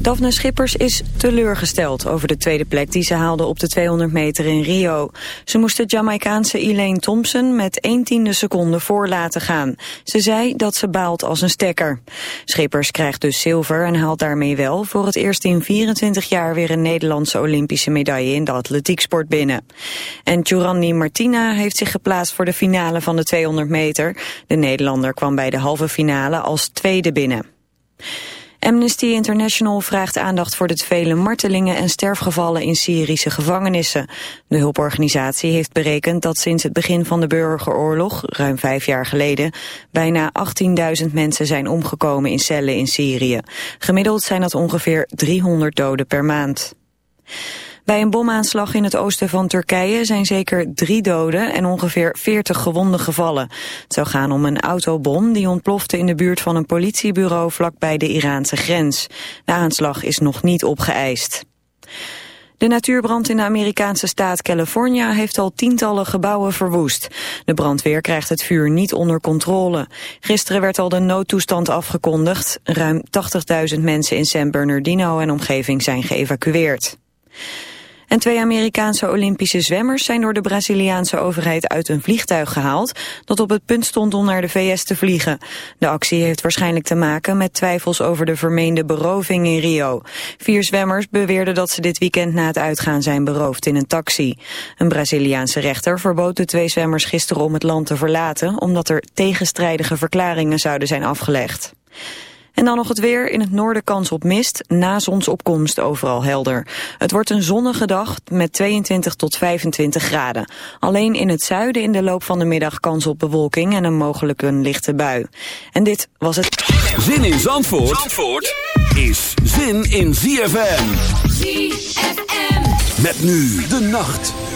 Daphne Schippers is teleurgesteld over de tweede plek die ze haalde op de 200 meter in Rio. Ze moest de Jamaicaanse Elaine Thompson met 1 tiende seconde voor laten gaan. Ze zei dat ze baalt als een stekker. Schippers krijgt dus zilver en haalt daarmee wel voor het eerst in 24 jaar weer een Nederlandse Olympische medaille in de atletieksport binnen. En Giovanni Martina heeft zich geplaatst voor de finale van de 200 meter. De Nederlander kwam bij de halve finale als tweede binnen. Amnesty International vraagt aandacht voor de vele martelingen en sterfgevallen in Syrische gevangenissen. De hulporganisatie heeft berekend dat sinds het begin van de burgeroorlog, ruim vijf jaar geleden, bijna 18.000 mensen zijn omgekomen in cellen in Syrië. Gemiddeld zijn dat ongeveer 300 doden per maand. Bij een bomaanslag in het oosten van Turkije zijn zeker drie doden en ongeveer 40 gewonden gevallen. Het zou gaan om een autobom die ontplofte in de buurt van een politiebureau vlakbij de Iraanse grens. De aanslag is nog niet opgeëist. De natuurbrand in de Amerikaanse staat California heeft al tientallen gebouwen verwoest. De brandweer krijgt het vuur niet onder controle. Gisteren werd al de noodtoestand afgekondigd. Ruim 80.000 mensen in San Bernardino en omgeving zijn geëvacueerd. En twee Amerikaanse Olympische zwemmers zijn door de Braziliaanse overheid uit een vliegtuig gehaald dat op het punt stond om naar de VS te vliegen. De actie heeft waarschijnlijk te maken met twijfels over de vermeende beroving in Rio. Vier zwemmers beweerden dat ze dit weekend na het uitgaan zijn beroofd in een taxi. Een Braziliaanse rechter verbood de twee zwemmers gisteren om het land te verlaten omdat er tegenstrijdige verklaringen zouden zijn afgelegd. En dan nog het weer. In het noorden kans op mist. Na zonsopkomst overal helder. Het wordt een zonnige dag met 22 tot 25 graden. Alleen in het zuiden in de loop van de middag kans op bewolking en een mogelijk een lichte bui. En dit was het... Zin in Zandvoort, Zandvoort is zin in ZFM. ZFM. Met nu de nacht.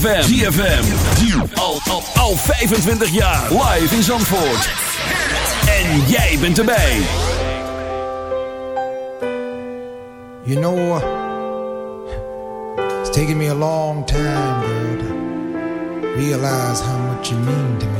ZFM. ZFM. Al, al, al 25 jaar. Live in Zandvoort. En jij bent erbij. You know, it's taken me a long time, to realize how much you mean to me.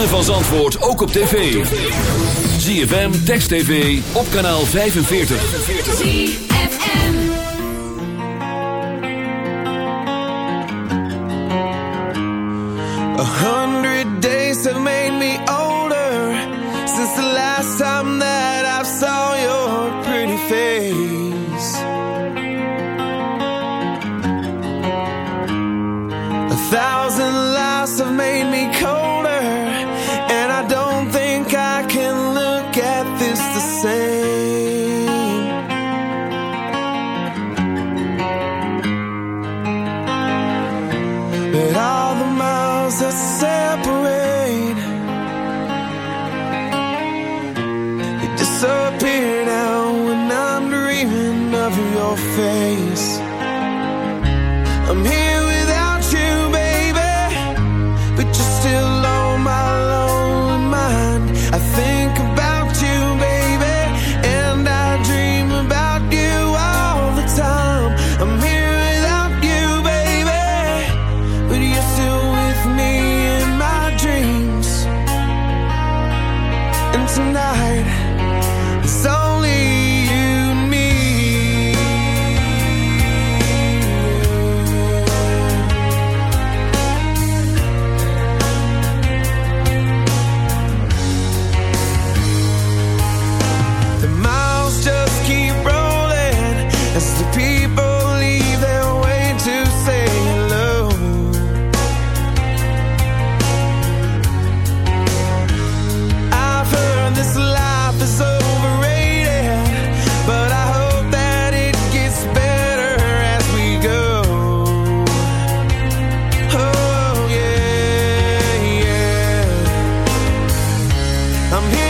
ritme van Zandvoort ook op tv. ZFM, Text TV, op kanaal 45. ZFM A hundred days have made me older Since the last time that I'm here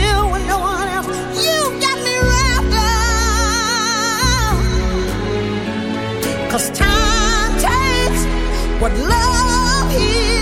what love is.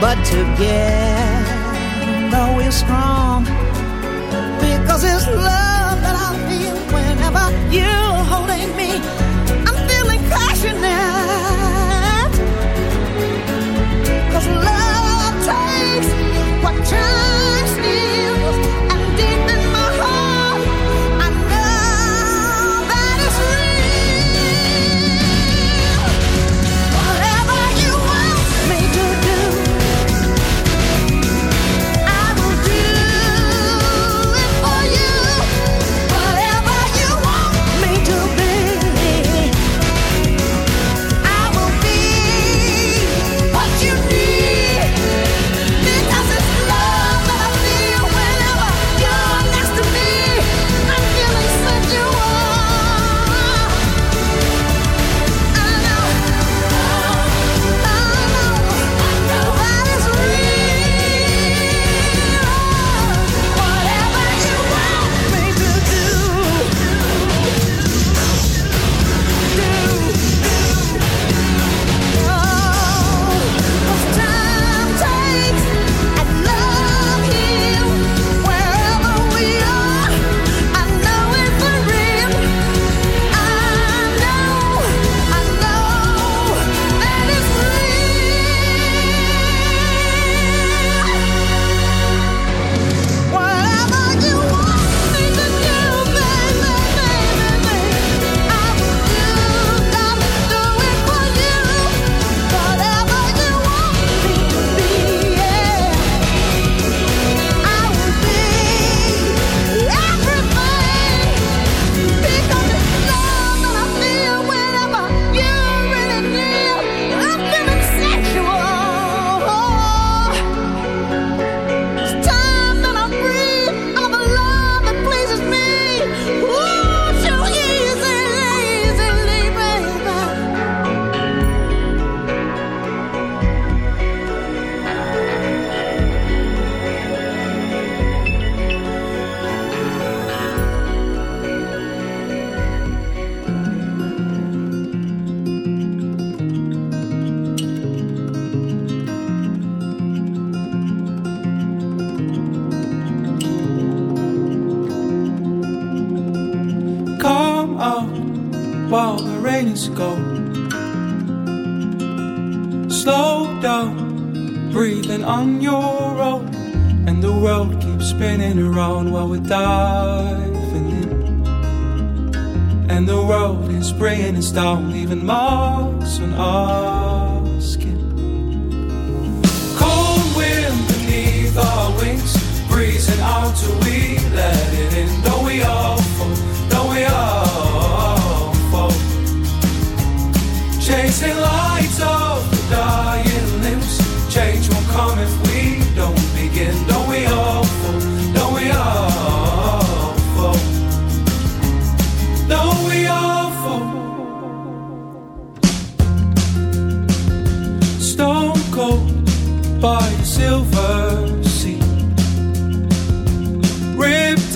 But together we're strong. Because it's love that I feel whenever you